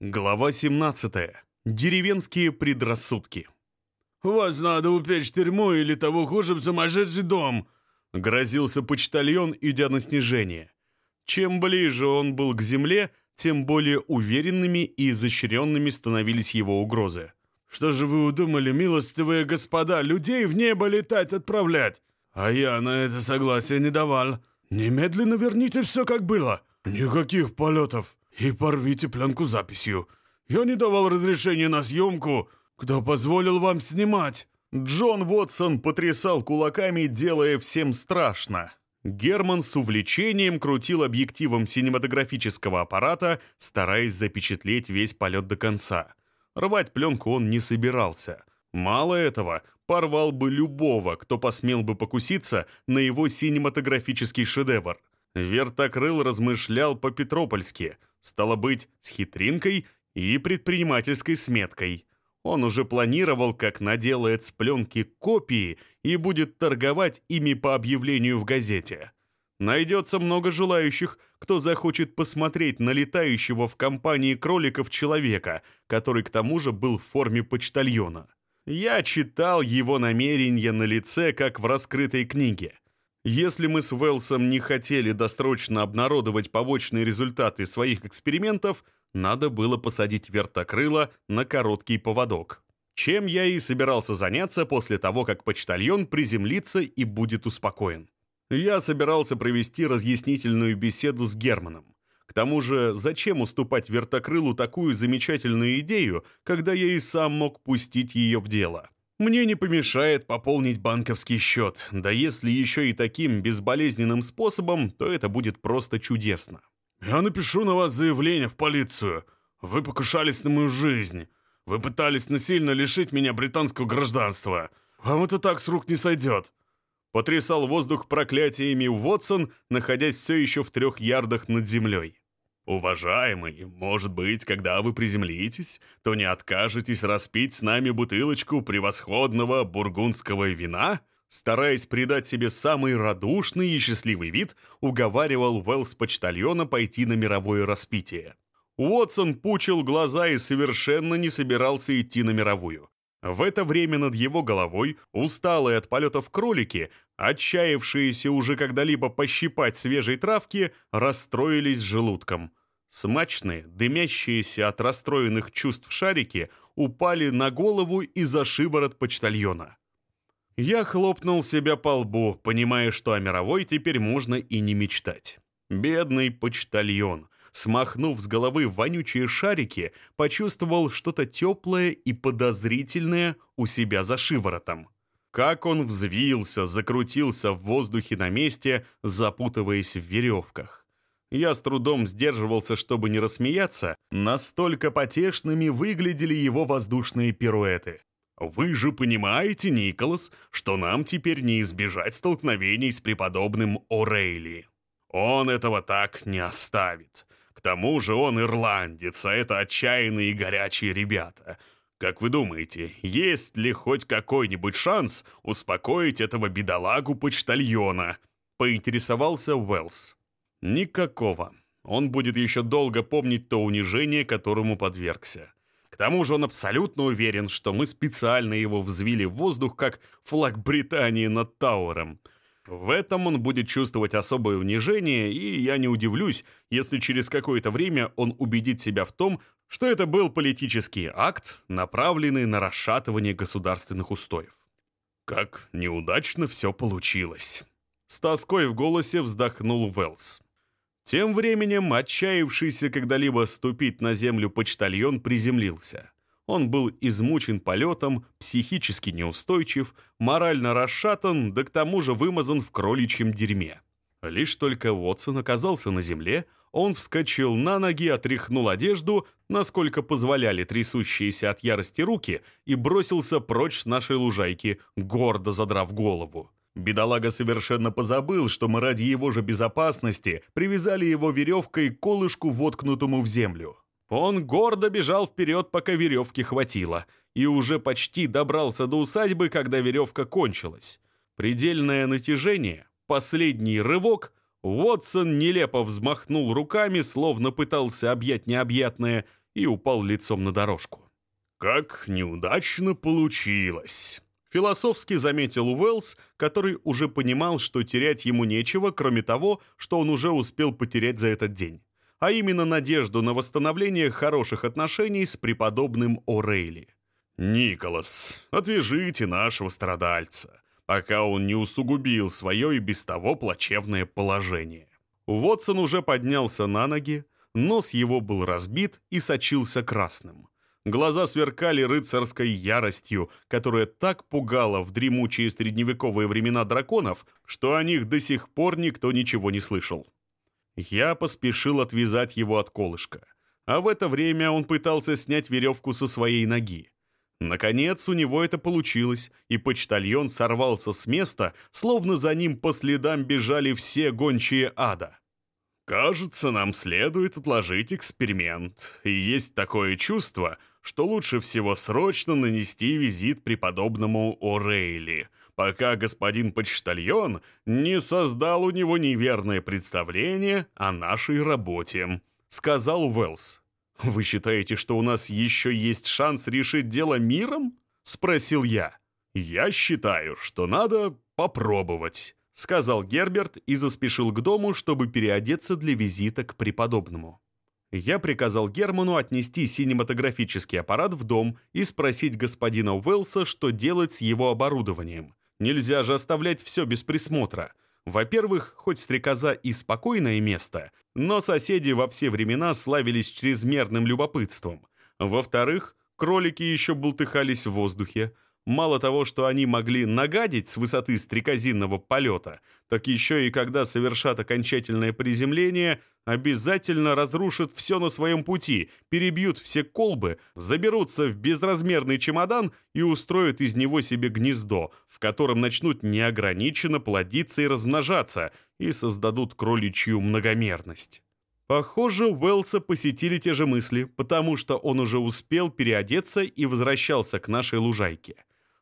Глава 17. Деревенские предрассудки. «Вас надо упечь в тюрьму или того хуже в сумасшедший дом!» Грозился почтальон, идя на снижение. Чем ближе он был к земле, тем более уверенными и изощренными становились его угрозы. «Что же вы удумали, милостивые господа, людей в небо летать отправлять? А я на это согласие не давал. Немедленно верните все, как было. Никаких полетов. И порвите пленку записью. Я не давал разрешения на съемку. Кто позволил вам снимать?» Джон Вотсон потрясал кулаками, делая всем страшно. Герман с увлечением крутил объективом синематографического аппарата, стараясь запечатлеть весь полет до конца. Рвать пленку он не собирался. Мало этого, порвал бы любого, кто посмел бы покуситься на его синематографический шедевр. Вертокрыл размышлял по-петропольски, стало быть, с хитринкой и предпринимательской сметкой. Он уже планировал, как наделает с пленки копии и будет торговать ими по объявлению в газете. Найдется много желающих, кто захочет посмотреть на летающего в компании кроликов человека, который к тому же был в форме почтальона. Я читал его намерения на лице, как в раскрытой книге. Если мы с Уэлсом не хотели досрочно обнародовать побочные результаты своих экспериментов, надо было посадить вертокрыло на короткий поводок. Чем я и собирался заняться после того, как почтальон приземлится и будет успокоен. Я собирался провести разъяснительную беседу с Германом. К тому же, зачем уступать вертокрылу такую замечательную идею, когда я и сам мог пустить ее в дело? Мне не помешает пополнить банковский счет, да если еще и таким безболезненным способом, то это будет просто чудесно. «Я напишу на вас заявление в полицию. Вы покушались на мою жизнь. Вы пытались насильно лишить меня британского гражданства. Вам это так с рук не сойдет». Потрясал воздух проклятиями Уотсон, находясь все еще в трех ярдах над землей. «Уважаемый, может быть, когда вы приземлитесь, то не откажетесь распить с нами бутылочку превосходного бургундского вина?» Стараясь придать себе самый радушный и счастливый вид, уговаривал Уэллс почтальона пойти на мировое распитие. Уотсон пучил глаза и совершенно не собирался идти на мировую. В это время над его головой, усталые от полетов кролики, отчаявшиеся уже когда-либо пощипать свежей травки, расстроились желудком. Смачные, дымящиеся от расстроенных чувств шарики упали на голову и за шиворот почтальона. Я хлопнул себя по лбу, понимая, что о мировой теперь можно и не мечтать. Бедный почтальон, смахнув с головы вонючие шарики, почувствовал что-то теплое и подозрительное у себя за шиворотом. Как он взвился, закрутился в воздухе на месте, запутываясь в веревках. Я с трудом сдерживался, чтобы не рассмеяться, настолько потешными выглядели его воздушные пируэты. «Вы же понимаете, Николас, что нам теперь не избежать столкновений с преподобным О'Рейли. Он этого так не оставит. К тому же он ирландец, а это отчаянные и горячие ребята. Как вы думаете, есть ли хоть какой-нибудь шанс успокоить этого бедолагу-почтальона?» — поинтересовался Уэллс. Никакого. Он будет еще долго помнить то унижение, которому подвергся. К тому же он абсолютно уверен, что мы специально его взвили в воздух, как флаг Британии над Тауэром. В этом он будет чувствовать особое унижение, и я не удивлюсь, если через какое-то время он убедит себя в том, что это был политический акт, направленный на расшатывание государственных устоев. Как неудачно все получилось. С тоской в голосе вздохнул Уэллс. Тем временем отчаявшийся когда-либо ступить на землю почтальон приземлился. Он был измучен полетом, психически неустойчив, морально расшатан, да к тому же вымазан в кроличьем дерьме. Лишь только Уотсон оказался на земле, он вскочил на ноги, отряхнул одежду, насколько позволяли трясущиеся от ярости руки, и бросился прочь с нашей лужайки, гордо задрав голову. Бедолага совершенно позабыл, что мы ради его же безопасности привязали его веревкой к колышку, воткнутому в землю. Он гордо бежал вперед, пока веревки хватило, и уже почти добрался до усадьбы, когда веревка кончилась. Предельное натяжение, последний рывок, Уотсон нелепо взмахнул руками, словно пытался объять необъятное, и упал лицом на дорожку. «Как неудачно получилось!» Философски заметил Уэллс, который уже понимал, что терять ему нечего, кроме того, что он уже успел потерять за этот день, а именно надежду на восстановление хороших отношений с преподобным О'Рейли. «Николас, отвяжите нашего страдальца, пока он не усугубил свое и без того плачевное положение». Вотсон уже поднялся на ноги, нос его был разбит и сочился красным. Глаза сверкали рыцарской яростью, которая так пугала в дремучие средневековые времена драконов, что о них до сих пор никто ничего не слышал. Я поспешил отвязать его от колышка, а в это время он пытался снять веревку со своей ноги. Наконец у него это получилось, и почтальон сорвался с места, словно за ним по следам бежали все гончие ада. «Кажется, нам следует отложить эксперимент, и есть такое чувство, что лучше всего срочно нанести визит преподобному О'Рейли, пока господин почтальон не создал у него неверное представление о нашей работе», — сказал Уэллс. «Вы считаете, что у нас еще есть шанс решить дело миром?» — спросил я. «Я считаю, что надо попробовать» сказал Герберт и заспешил к дому, чтобы переодеться для визита к преподобному. Я приказал Герману отнести синематографический аппарат в дом и спросить господина Уэллса, что делать с его оборудованием. Нельзя же оставлять все без присмотра. Во-первых, хоть стрекоза и спокойное место, но соседи во все времена славились чрезмерным любопытством. Во-вторых, кролики еще бултыхались в воздухе, Мало того, что они могли нагадить с высоты стрекозинного полета, так еще и когда совершат окончательное приземление, обязательно разрушат все на своем пути, перебьют все колбы, заберутся в безразмерный чемодан и устроят из него себе гнездо, в котором начнут неограниченно плодиться и размножаться, и создадут кроличью многомерность. Похоже, Уэлса посетили те же мысли, потому что он уже успел переодеться и возвращался к нашей лужайке.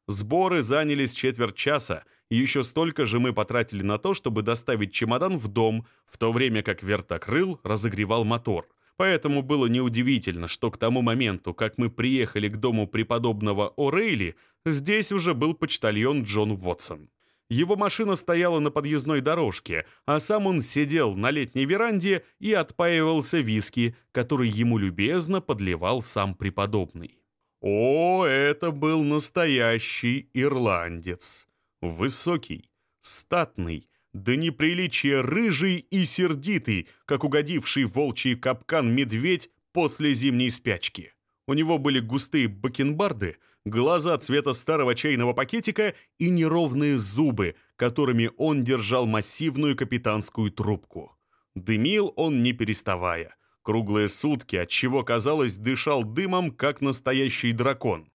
Сборы занялись четверть часа, и еще столько же мы потратили на то, чтобы доставить чемодан в дом, в то время как вертокрыл разогревал мотор. Поэтому было неудивительно, что к тому моменту, как мы приехали к дому преподобного О'Рейли, здесь уже был почтальон Джон Уотсон. Его машина стояла на подъездной дорожке, а сам он сидел на летней веранде и отпаивался виски, который ему любезно подливал сам преподобный. О, это был настоящий ирландец. Высокий, статный, до неприличия рыжий и сердитый, как угодивший в волчий капкан медведь после зимней спячки. У него были густые бакенбарды, глаза цвета старого чайного пакетика и неровные зубы, которыми он держал массивную капитанскую трубку. Дымил он не переставая — круглые сутки, отчего, казалось, дышал дымом, как настоящий дракон.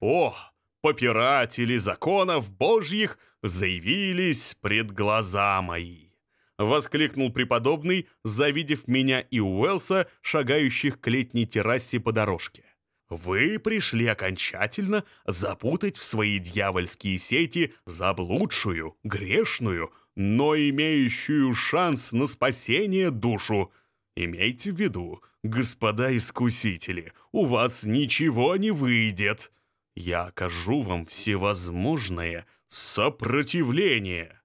«О, попиратели законов божьих заявились пред глаза мои!» — воскликнул преподобный, завидев меня и Уэлса, шагающих к летней террасе по дорожке. «Вы пришли окончательно запутать в свои дьявольские сети заблудшую, грешную, но имеющую шанс на спасение душу, Имейте в виду, господа искусители, у вас ничего не выйдет. Я окажу вам всевозможное сопротивление.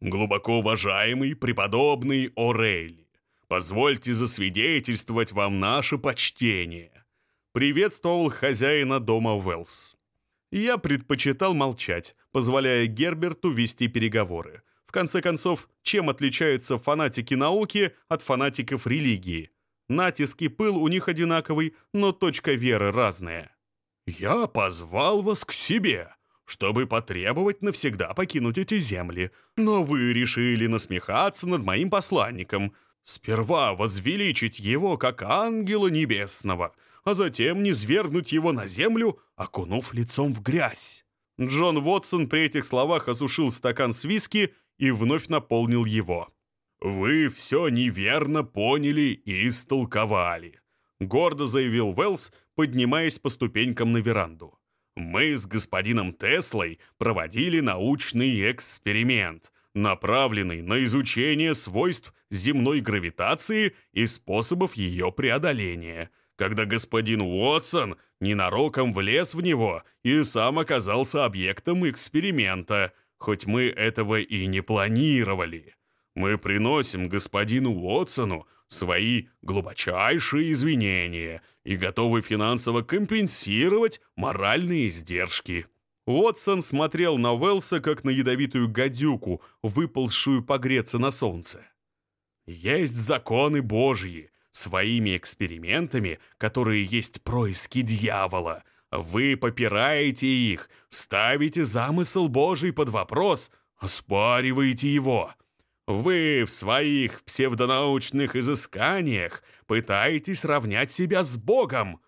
Глубоко уважаемый преподобный Орелли, позвольте засвидетельствовать вам наше почтение. Приветствовал хозяина дома Уэллс. Я предпочитал молчать, позволяя Герберту вести переговоры. В конце концов, чем отличаются фанатики науки от фанатиков религии? Натиск и пыл у них одинаковый, но точка веры разная. «Я позвал вас к себе, чтобы потребовать навсегда покинуть эти земли, но вы решили насмехаться над моим посланником, сперва возвеличить его как ангела небесного, а затем низвергнуть его на землю, окунув лицом в грязь». Джон Уотсон при этих словах осушил стакан с виски и вновь наполнил его. «Вы все неверно поняли и истолковали», — гордо заявил Уэллс, поднимаясь по ступенькам на веранду. «Мы с господином Теслой проводили научный эксперимент, направленный на изучение свойств земной гравитации и способов ее преодоления. когда господин Уотсон ненароком влез в него и сам оказался объектом эксперимента, хоть мы этого и не планировали. Мы приносим господину Уотсону свои глубочайшие извинения и готовы финансово компенсировать моральные издержки». Уотсон смотрел на Уэлса, как на ядовитую гадюку, выползшую погреться на солнце. «Есть законы Божьи, своими экспериментами, которые есть происки дьявола. Вы попираете их, ставите замысел Божий под вопрос, оспариваете его. Вы в своих псевдонаучных изысканиях пытаетесь равнять себя с Богом.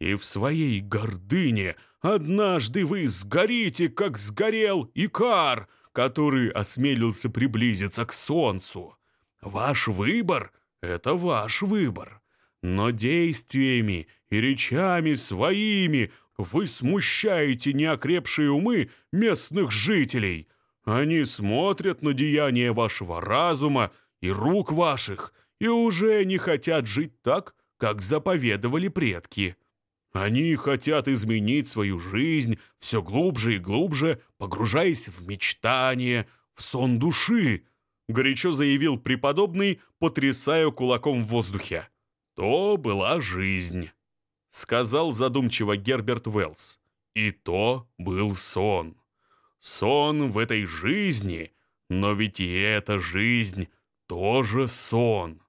И в своей гордыне однажды вы сгорите, как сгорел Икар, который осмелился приблизиться к солнцу. Ваш выбор — это ваш выбор. Но действиями и речами своими вы смущаете неокрепшие умы местных жителей. Они смотрят на деяния вашего разума и рук ваших и уже не хотят жить так, как заповедовали предки. Они хотят изменить свою жизнь все глубже и глубже, погружаясь в мечтание, в сон души, горячо заявил преподобный, потрясая кулаком в воздухе. «То была жизнь», — сказал задумчиво Герберт Уэллс. «И то был сон. Сон в этой жизни, но ведь и эта жизнь тоже сон.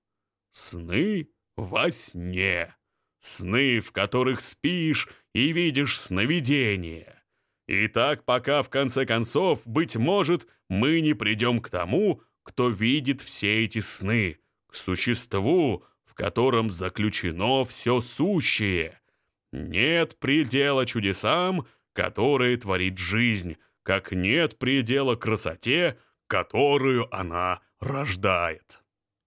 Сны во сне. Сны, в которых спишь и видишь сновидения. И так пока, в конце концов, быть может, мы не придем к тому, кто видит все эти сны, к существу, в котором заключено все сущее. Нет предела чудесам, которые творит жизнь, как нет предела красоте, которую она рождает.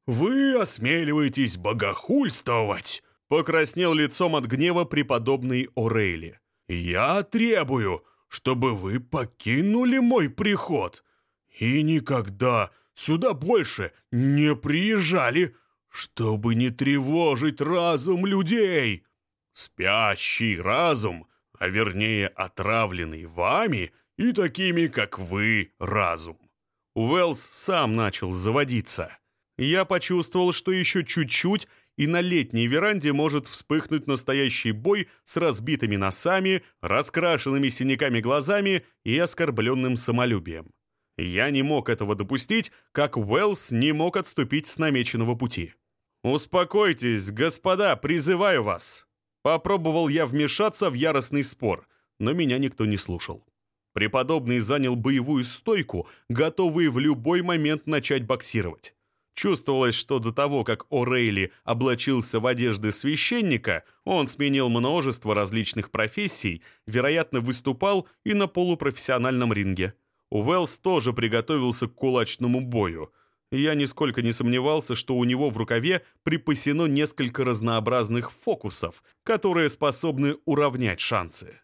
«Вы осмеливаетесь богохульствовать!» — покраснел лицом от гнева преподобный Орейли. «Я требую, чтобы вы покинули мой приход и никогда сюда больше не приезжали, чтобы не тревожить разум людей. Спящий разум, а вернее отравленный вами и такими, как вы, разум». Уэллс сам начал заводиться. Я почувствовал, что еще чуть-чуть, и на летней веранде может вспыхнуть настоящий бой с разбитыми носами, раскрашенными синяками глазами и оскорбленным самолюбием. Я не мог этого допустить, как Уэллс не мог отступить с намеченного пути. «Успокойтесь, господа, призываю вас!» Попробовал я вмешаться в яростный спор, но меня никто не слушал. Преподобный занял боевую стойку, готовый в любой момент начать боксировать. Чувствовалось, что до того, как О'Рейли облачился в одежды священника, он сменил множество различных профессий, вероятно, выступал и на полупрофессиональном ринге. Уэллс тоже приготовился к кулачному бою. Я нисколько не сомневался, что у него в рукаве припасено несколько разнообразных фокусов, которые способны уравнять шансы.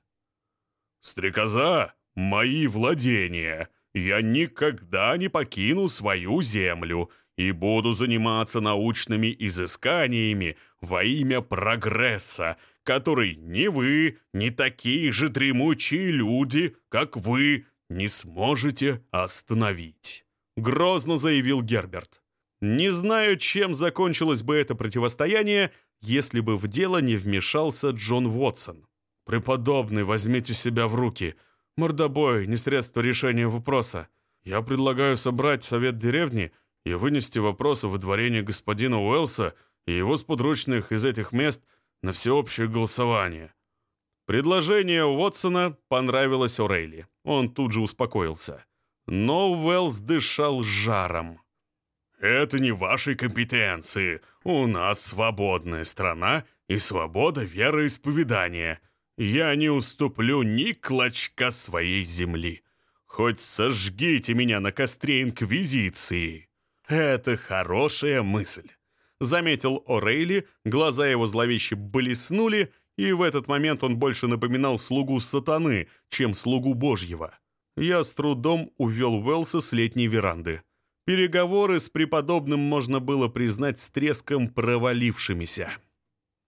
«Стрекоза — мои владения. Я никогда не покину свою землю», и буду заниматься научными изысканиями во имя прогресса, который ни вы, ни такие же дремучие люди, как вы, не сможете остановить», — грозно заявил Герберт. «Не знаю, чем закончилось бы это противостояние, если бы в дело не вмешался Джон Уотсон. «Преподобный, возьмите себя в руки. Мордобой — не средство решения вопроса. Я предлагаю собрать совет деревни — и вынести вопросы выдворения господина Уэлса и его сподручных из этих мест на всеобщее голосование. Предложение Уотсона понравилось О'Рейли. Он тут же успокоился. Но Уэллс дышал жаром. «Это не вашей компетенции. У нас свободная страна и свобода вероисповедания. Я не уступлю ни клочка своей земли. Хоть сожгите меня на костре Инквизиции». «Это хорошая мысль», — заметил О'Рейли, глаза его зловеще блеснули, и в этот момент он больше напоминал слугу сатаны, чем слугу Божьего. Я с трудом увел Уэлса с летней веранды. Переговоры с преподобным можно было признать с треском провалившимися.